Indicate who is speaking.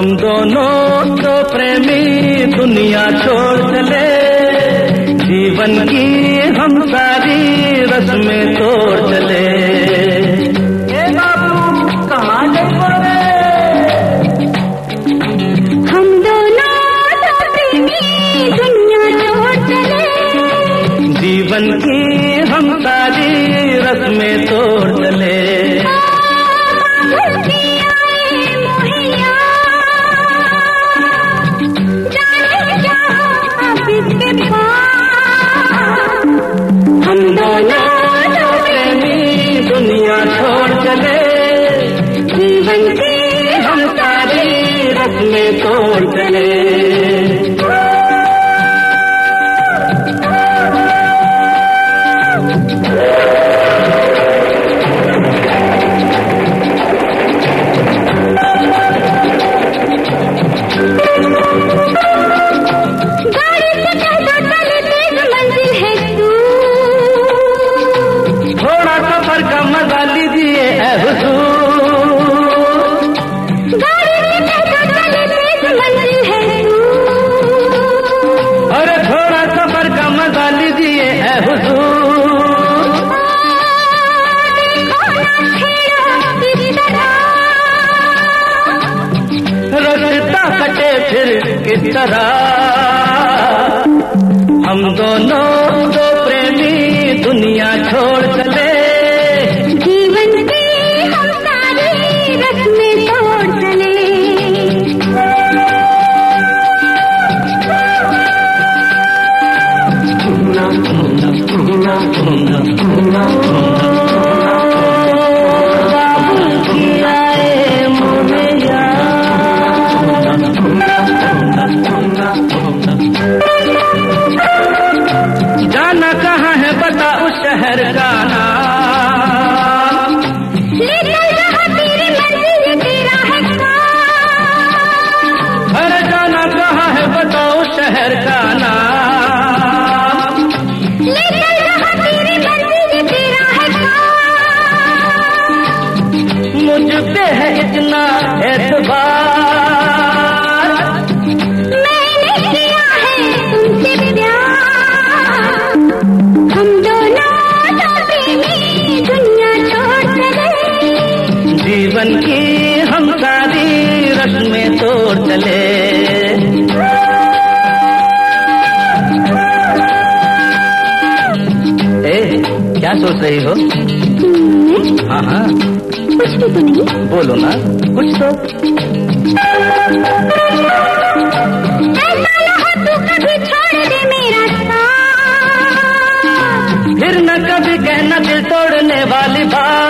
Speaker 1: हम दोनों तो प्रेमी दुनिया छोड़ चले। जीवन की हम सारी रस्में तोड़ चले। जीवन की हम सारी रस्में की हम तारी रखने तोड़ चले। किस तरह। हम दोनों दो प्रेमी दुनिया छोड़ चले। पे है इतना एतबार।
Speaker 2: मैंने किया है तुमसे प्यार। हम दोनों तो दुनिया छोड़ चले
Speaker 1: जीवन की हम सारी रस्में तोड़ चले। ए, क्या सोच रही हो? हाँ हाँ।
Speaker 2: कुछ भी तो नहीं।
Speaker 1: बोलो ना। कुछ तो। फिर न कभी कहना दिल तोड़ने वाली बात।